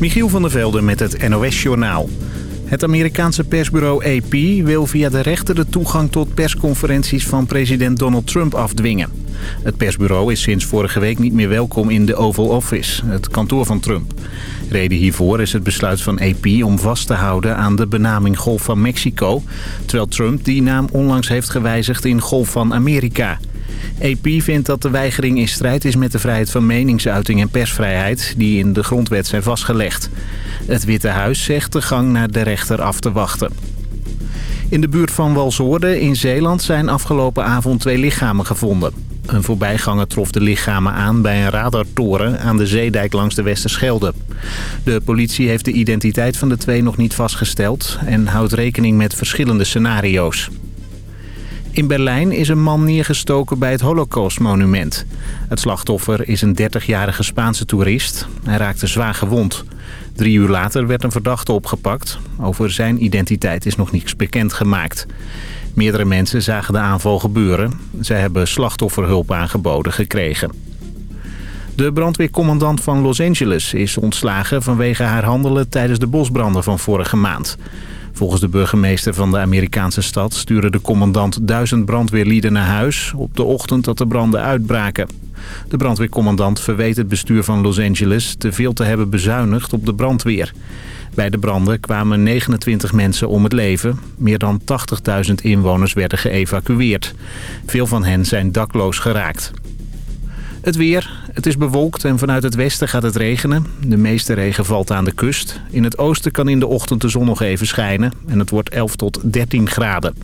Michiel van der Velde met het NOS-journaal. Het Amerikaanse persbureau AP wil via de rechter de toegang tot persconferenties van president Donald Trump afdwingen. Het persbureau is sinds vorige week niet meer welkom in de Oval Office, het kantoor van Trump. Reden hiervoor is het besluit van AP om vast te houden aan de benaming Golf van Mexico... terwijl Trump die naam onlangs heeft gewijzigd in Golf van Amerika... AP vindt dat de weigering in strijd is met de vrijheid van meningsuiting en persvrijheid... die in de grondwet zijn vastgelegd. Het Witte Huis zegt de gang naar de rechter af te wachten. In de buurt van Walshoorde in Zeeland zijn afgelopen avond twee lichamen gevonden. Een voorbijganger trof de lichamen aan bij een radartoren aan de zeedijk langs de Westerschelde. De politie heeft de identiteit van de twee nog niet vastgesteld en houdt rekening met verschillende scenario's. In Berlijn is een man neergestoken bij het Holocaustmonument. Het slachtoffer is een 30-jarige Spaanse toerist. Hij raakte zwaar gewond. Drie uur later werd een verdachte opgepakt. Over zijn identiteit is nog niets bekend gemaakt. Meerdere mensen zagen de aanval gebeuren. Zij hebben slachtofferhulp aangeboden gekregen. De brandweercommandant van Los Angeles is ontslagen vanwege haar handelen tijdens de bosbranden van vorige maand. Volgens de burgemeester van de Amerikaanse stad stuurde de commandant duizend brandweerlieden naar huis op de ochtend dat de branden uitbraken. De brandweercommandant verweet het bestuur van Los Angeles te veel te hebben bezuinigd op de brandweer. Bij de branden kwamen 29 mensen om het leven. Meer dan 80.000 inwoners werden geëvacueerd. Veel van hen zijn dakloos geraakt. Het weer. Het is bewolkt en vanuit het westen gaat het regenen. De meeste regen valt aan de kust. In het oosten kan in de ochtend de zon nog even schijnen. En het wordt 11 tot 13 graden.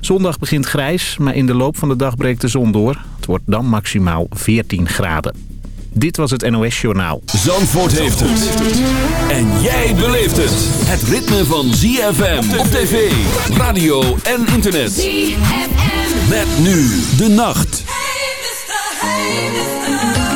Zondag begint grijs, maar in de loop van de dag breekt de zon door. Het wordt dan maximaal 14 graden. Dit was het NOS Journaal. Zandvoort heeft het. En jij beleeft het. Het ritme van ZFM op tv, radio en internet. ZFM. Met nu de nacht. Hey,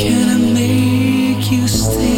Am I waiting?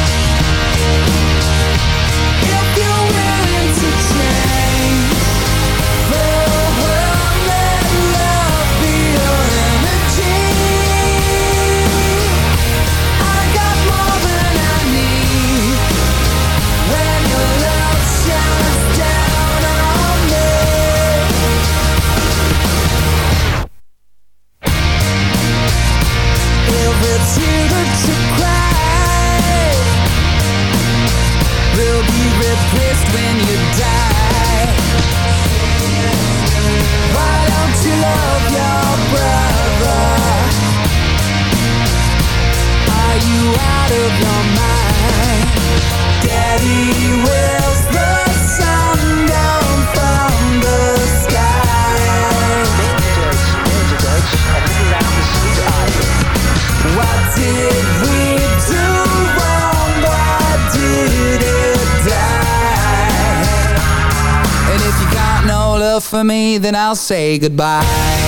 I'll say goodbye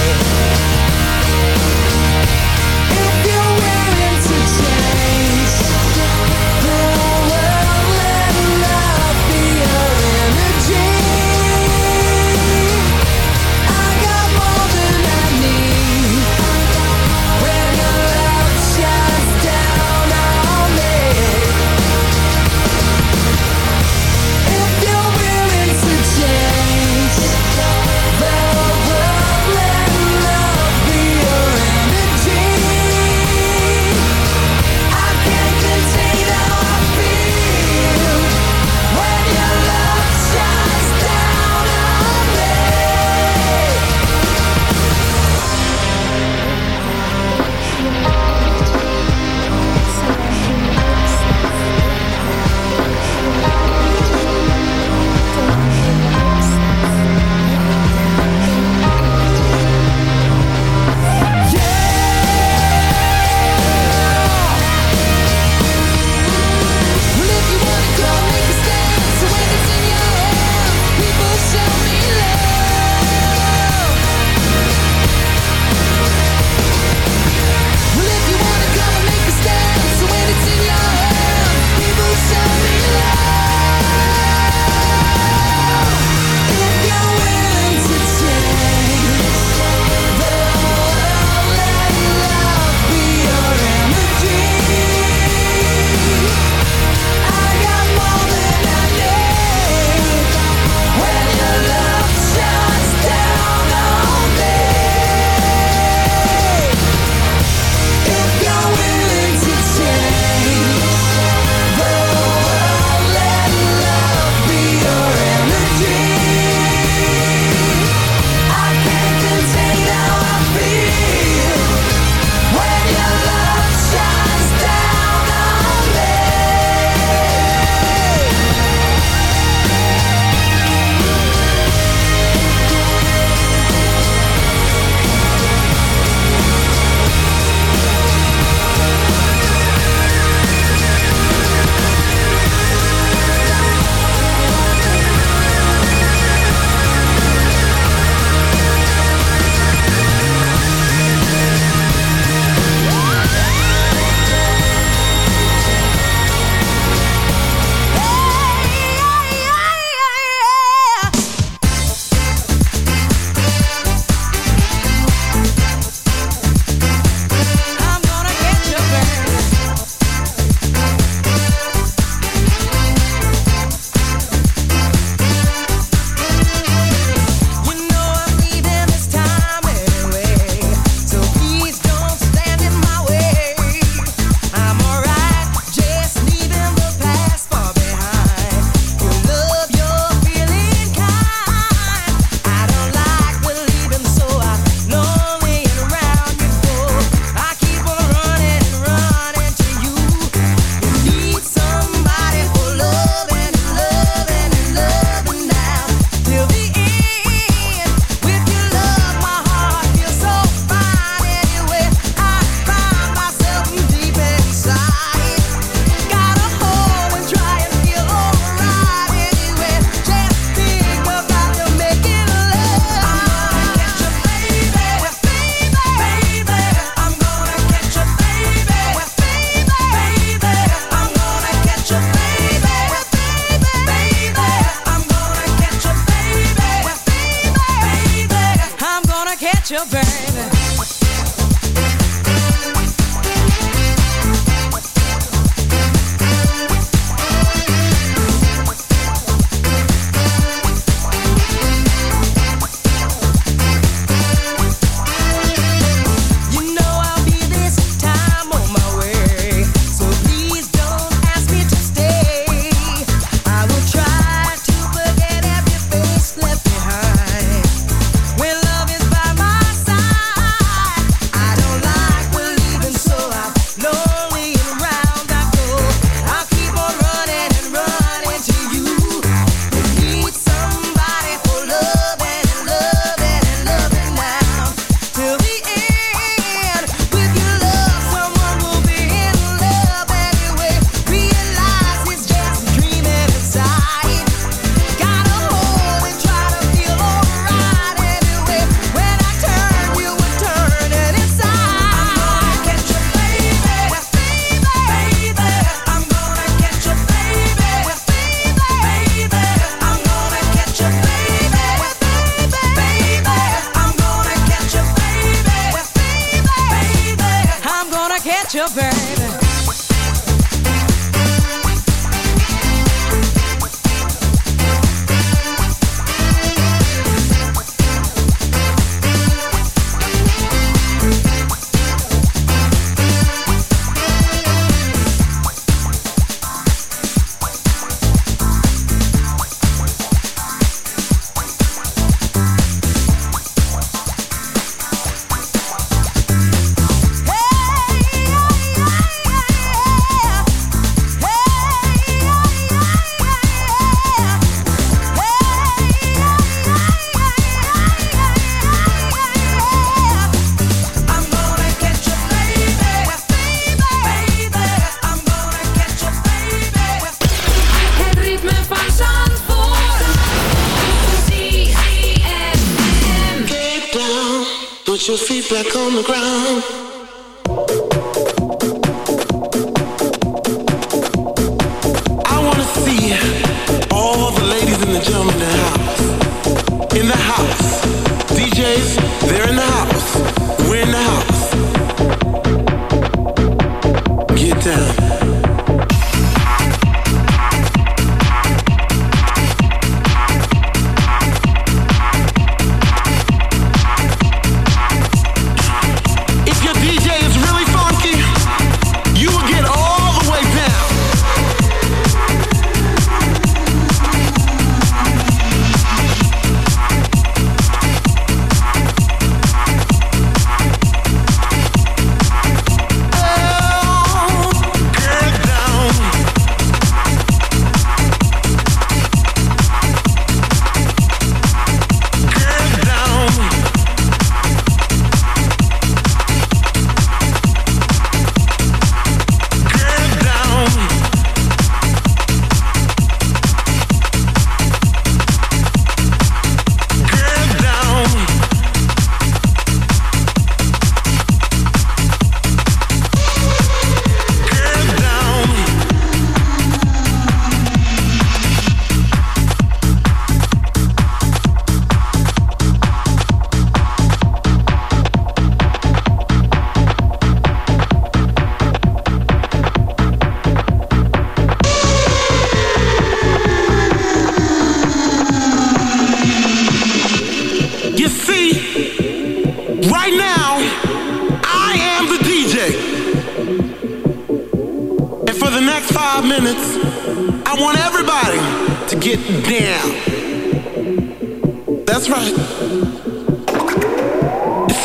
See,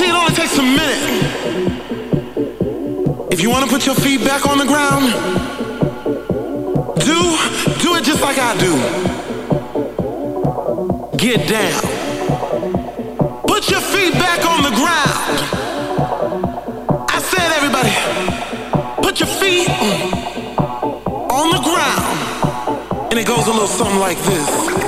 it only takes a minute. If you want to put your feet back on the ground, do, do it just like I do. Get down. Put your feet back on the ground. I said, everybody, put your feet on the ground. And it goes a little something like this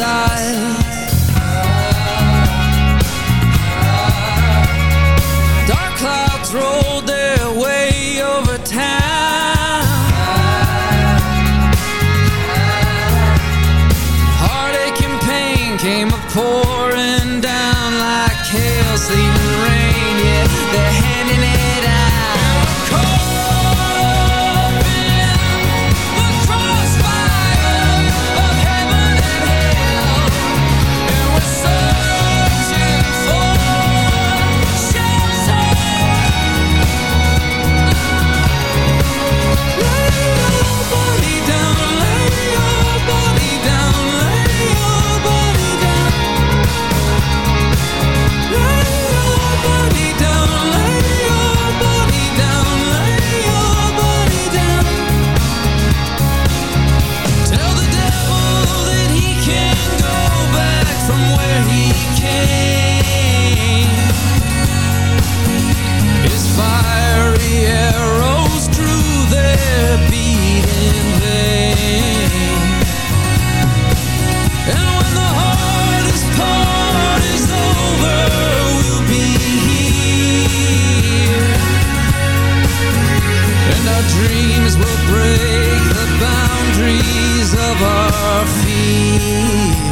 Lay dreams will break the boundaries of our feet.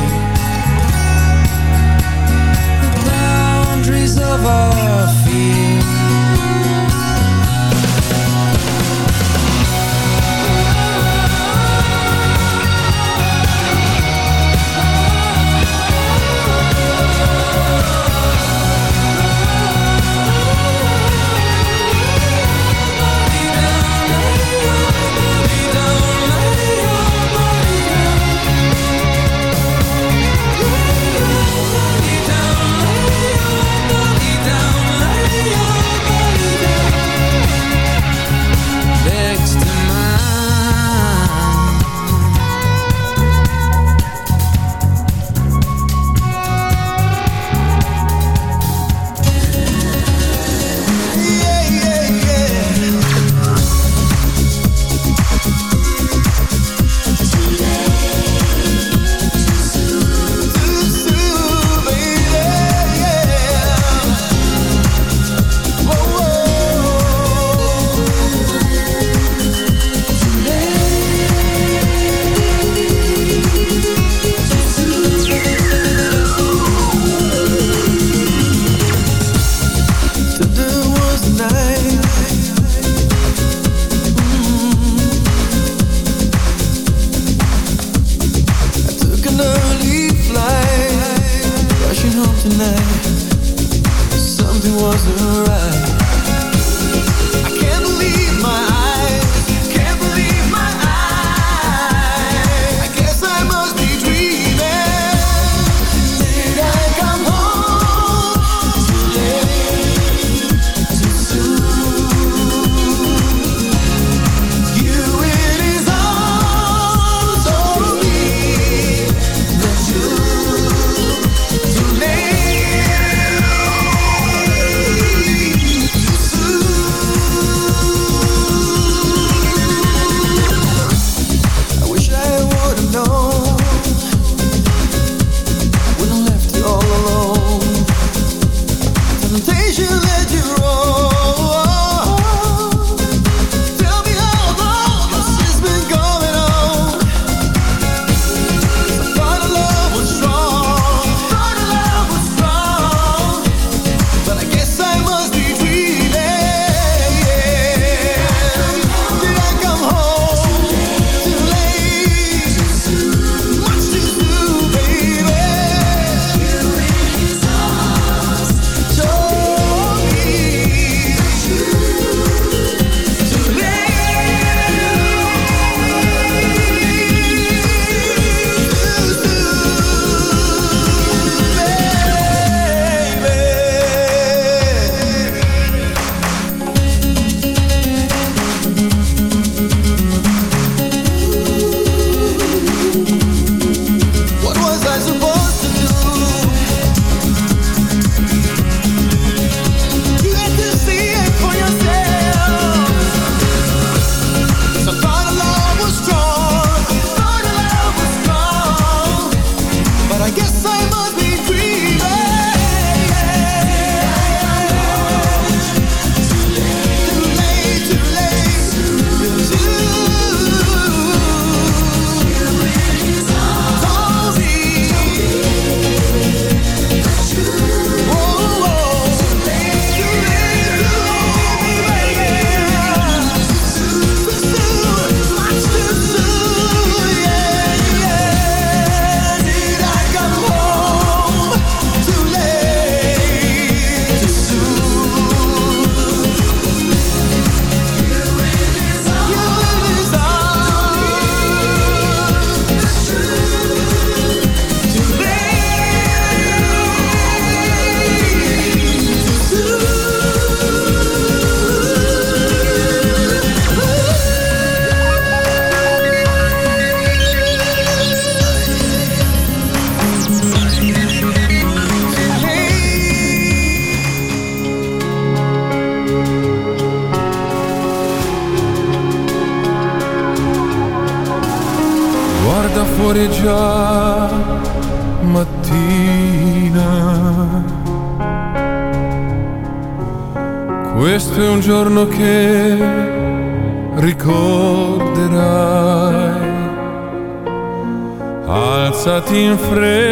Luister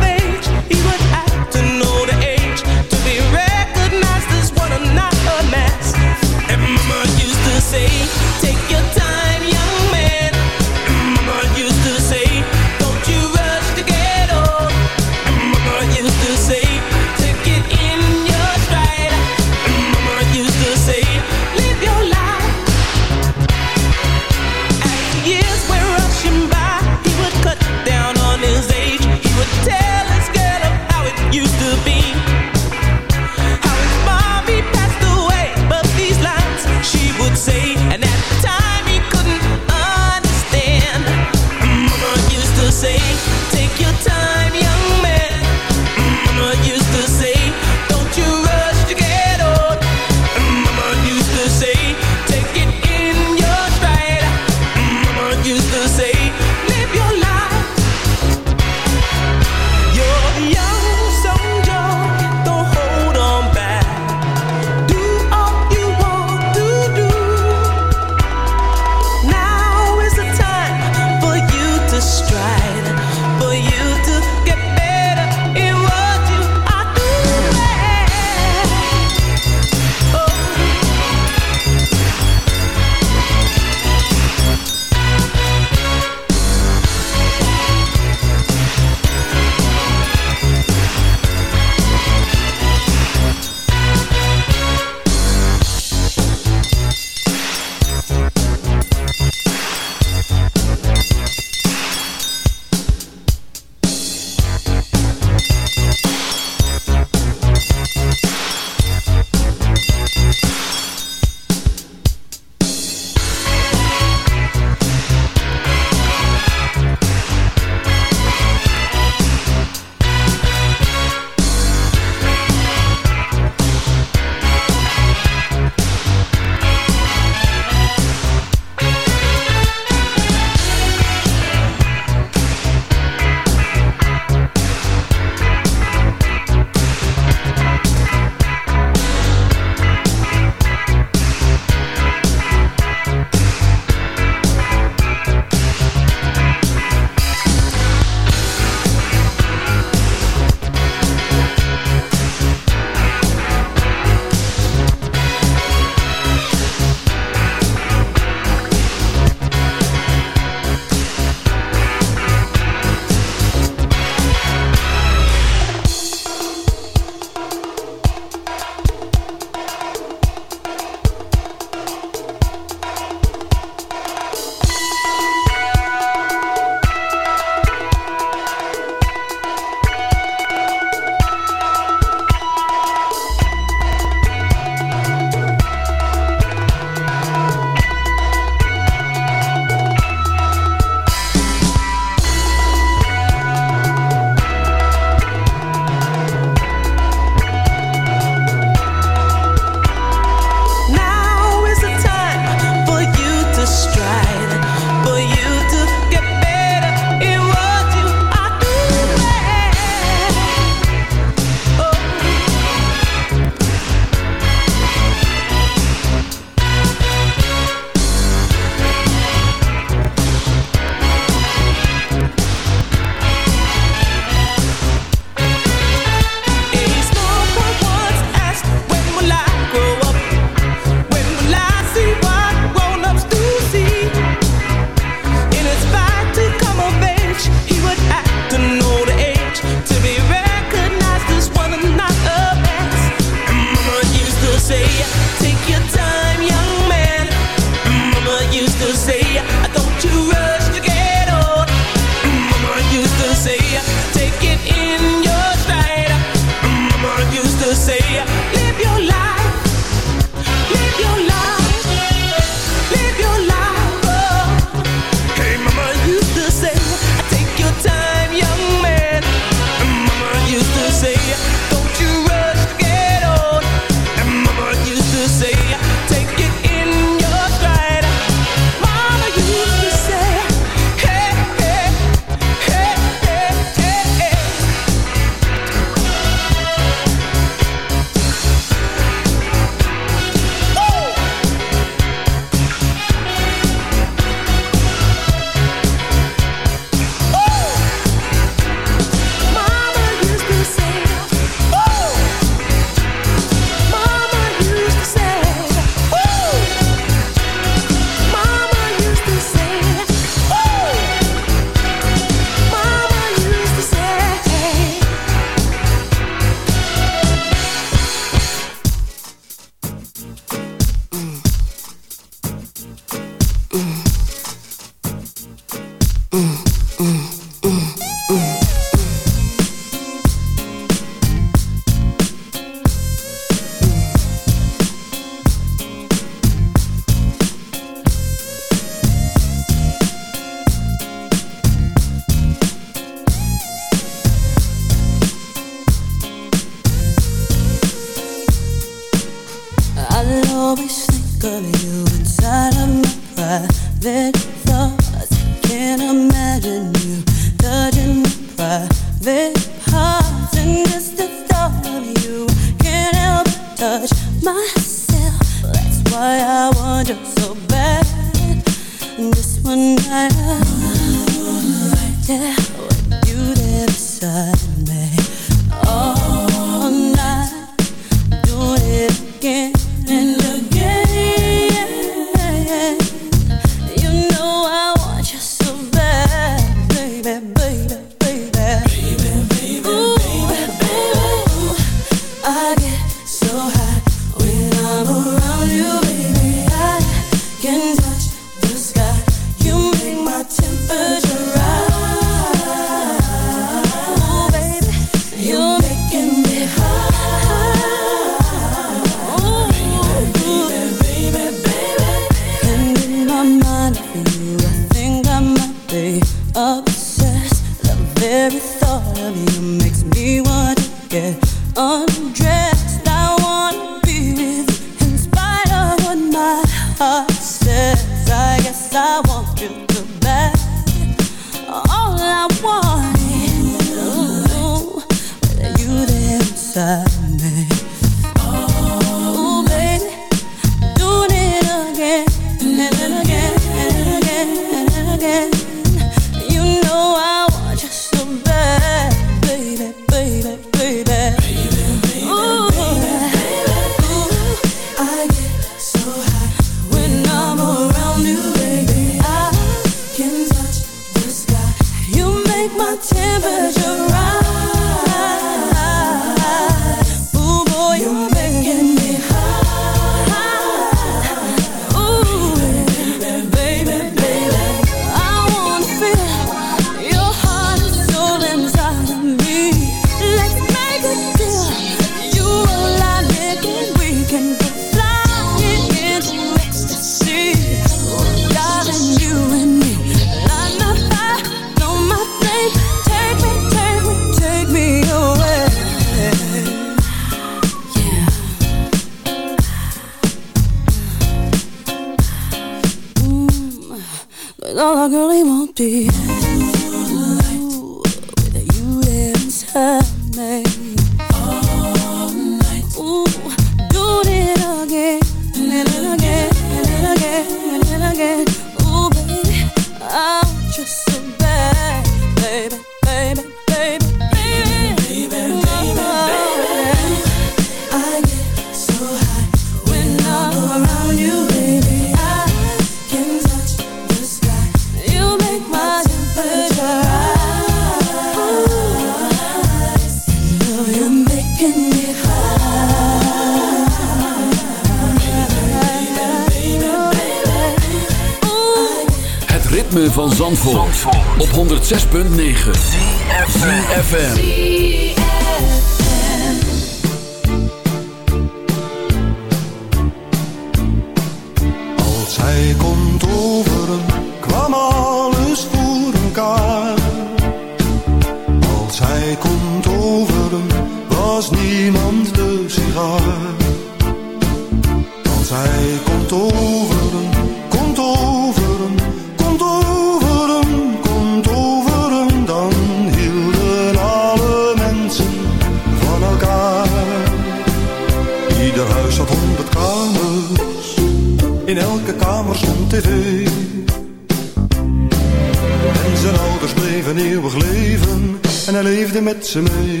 met ze mee.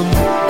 Overen,